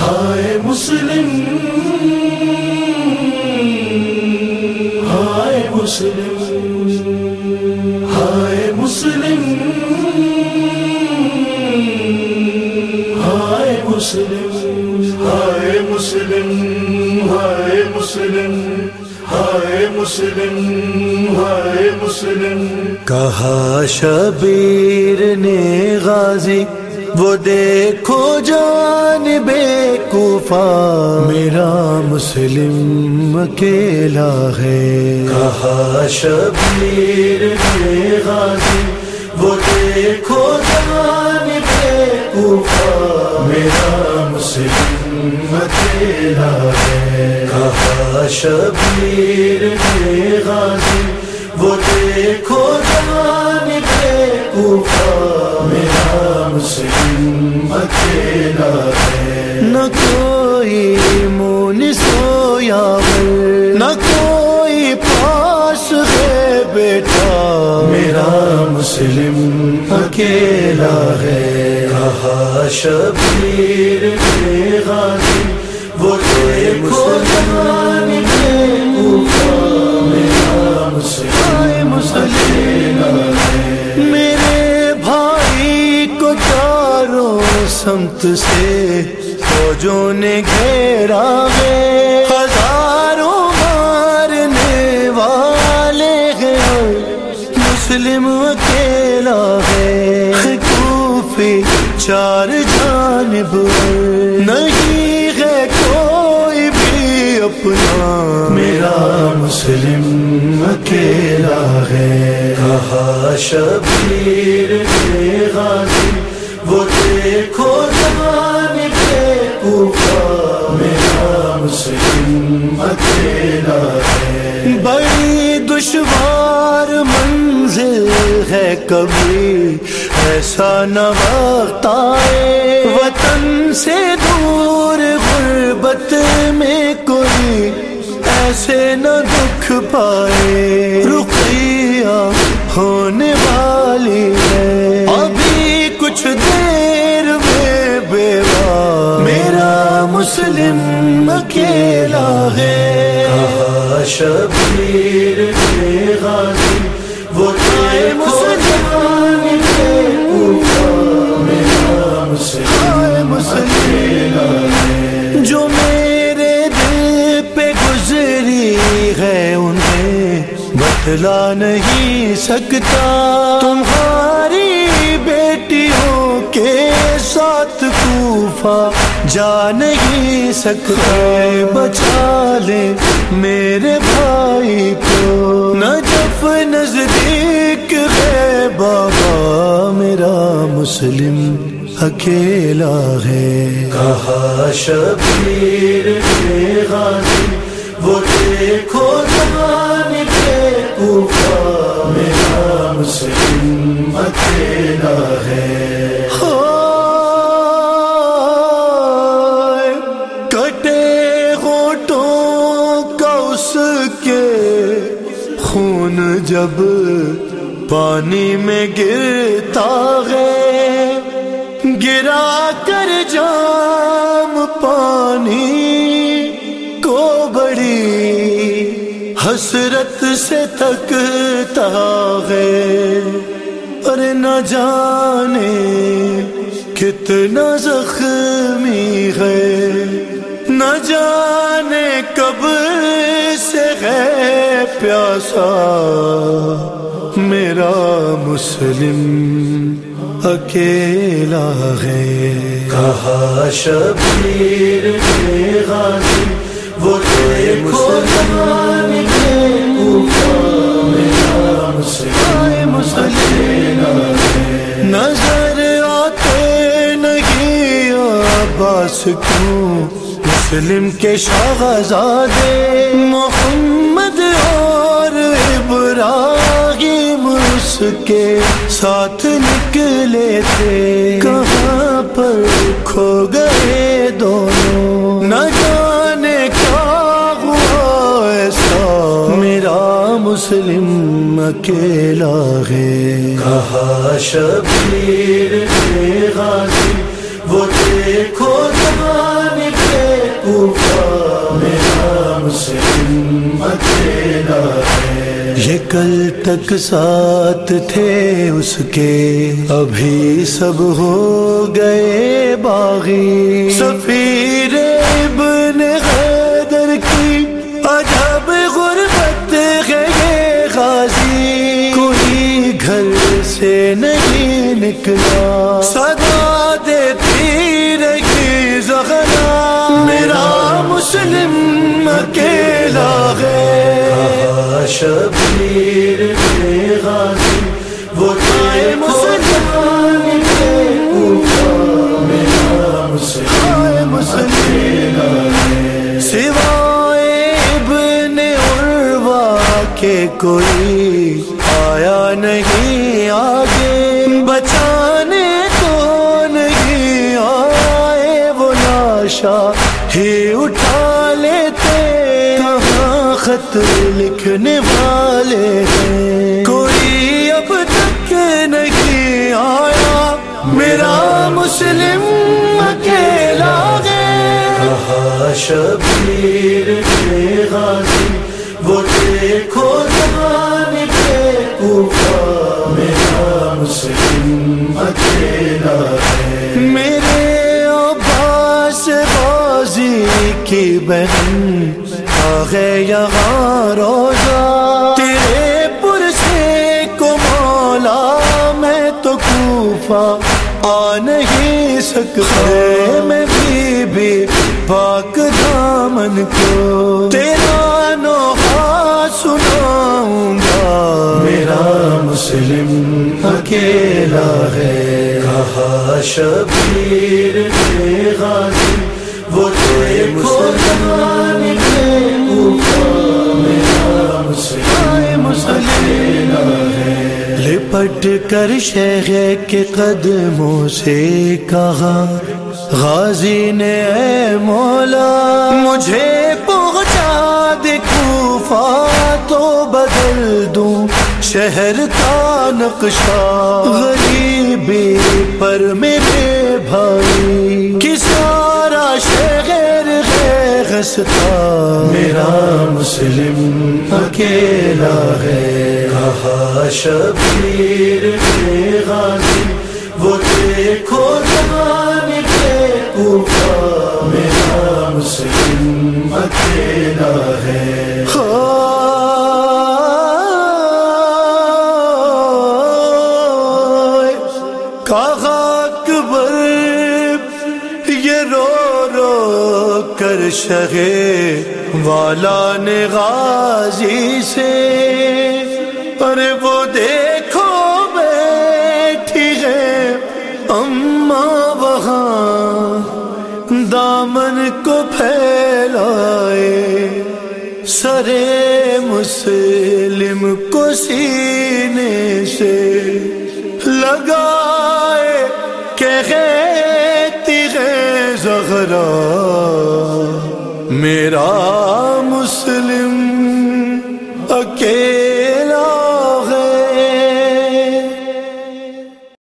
ہائے مسلم ہائے مسلم ہائے مسلم ہائے مسلم ہائے مسلم ہائے مسلم ہائے مسلم ہائے مسلم۔ کہا شبیر نے غازی وہ دیکھو جان بے کوفا میرا مسلم اکیلا ہے۔ کہا شبیر نے غازی، وہ دیکھو جان بے کوفا میرا مسلم اکیلا ہے۔ کہا شبیر نے غازی، وہ دیکھو جان بے کوفا میرا مسلم اکیلا ہے نہ کوئی مون سویا نہ کوئی پاس ہے بیٹا۔ میرا مسلم اکیلا ہے۔ کہا شبیر کے غازی، وہ دیکھو جان بے کوفا میرا مسلم اکیلا ہے۔ سمت سے فوجوں نے گھیرا ہے ہزاروں مارنے والے ہیں مسلم اکیلا ہے کوفی چار جانب نہیں ہے کوئی بھی اپنا۔ میرا مسلم اکیلا ہے۔ کہا شبیر غازی دیکھو جان کے کوفا میرا مسلم اکیلا ہے۔ بڑی دشوار منزل ہے کبھی، ایسا نہ وقت آئے۔ وطن سے دور غربت میں کوئی ایسے نہ دکھ پائے۔ شبیر کے غازی وہ مسلمان کے اوپر میرا مسلم اکیلا ہے جو میرے دل پہ گزری ہے انہیں، بتلا نہیں سکتا۔ تمہاری بیٹیوں کے ساتھ کوفہ جا نہیں سکتا بچا لے میرے بھائی کو۔ نجف نزدیک ہے بابا، میرا مسلم اکیلا ہے۔ کہا شبیر کے غازی، وہ دیکھو جان کے کوفہ میرا مسلم اکیلا ہے۔ پانی میں گرتا ہے، گرا کر جام پانی کو بڑی حسرت سے تکتا ہے۔ ارے نہ جانے کتنا زخمی ہے۔ نہ جانے کب سے ہے پیاسا۔ میرا مسلم اکیلا ہے۔ کہا شبیر کے غازی وہ دیکھو جان کے اوپر میرا مسلم اکیلا ہے نظر آتے نہیں عباس کیوں؟ مسلم کے شہزادے محمد اور ابراہیم۔ اس کے ساتھ نکلے تھے۔ کہاں پر کھو گئے دونوں؟ نہ جانے کیا ہوا ایسا۔ میرا مسلم اکیلا ہے۔ کہا شبیر کے غازی؟ وہ دیکھو زمانے میرا مسلم اکیلا ہے۔ یہ کل تک ساتھ تھے اس کے، ابھی سب ہو گئے باغی۔ سفیر ابن حیدر کی عجب غربت ہے یہ غازی۔ کوئی گھر سے نہیں نکلا۔ صدا دیتی اکیلا ہے شبیر غازی وہ مسلمان کے اوپر میرا مسلم اکیلا سوائے ابن عروا کے کوئی آیا نہیں آگے۔ بچانے کو نہیں آئے؟ وہ لاشا خط لکھنے والے ہیں۔ کوئی اب تک نہیں آیا۔ میرا مسلم اکیلا گئے کہا شبیر کے غازی، وہ دیکھو جان کے اوپر میرا مسلم اکیلا ہے۔ میرے عباس بازی کی بہن آ یہاں روزہ۔ تیرے پر سے کو مولا میں تو کوفہ آ نہیں سکتے میں بھی بھی پاک دامن کو تیرا نوحہ سناؤں گا۔ میرا مسلم اکیلا ہے۔ کہا شبیر غازی، وہ دیکھو ہے لپٹ کر شیخ کے قدموں سے کہا، غازی نے اے مولا، مجھے پہنچا دے کوفہ تو بدل دوں شہر کا نقشہ۔ غریبی پر میرے بھائی کسارا شہر ہے میرا مسلم اکیلا ہے۔ کہا شبیر کے غازی، وہ دیکھو جان کے اوپر۔ میرا مسلم اکیلا ہے۔ کہا اکبر۔ پر شہے والا نے غازی سے پر وہ دیکھو بیٹھی ہے اما وہاں، دامن کو پھیلائے سرے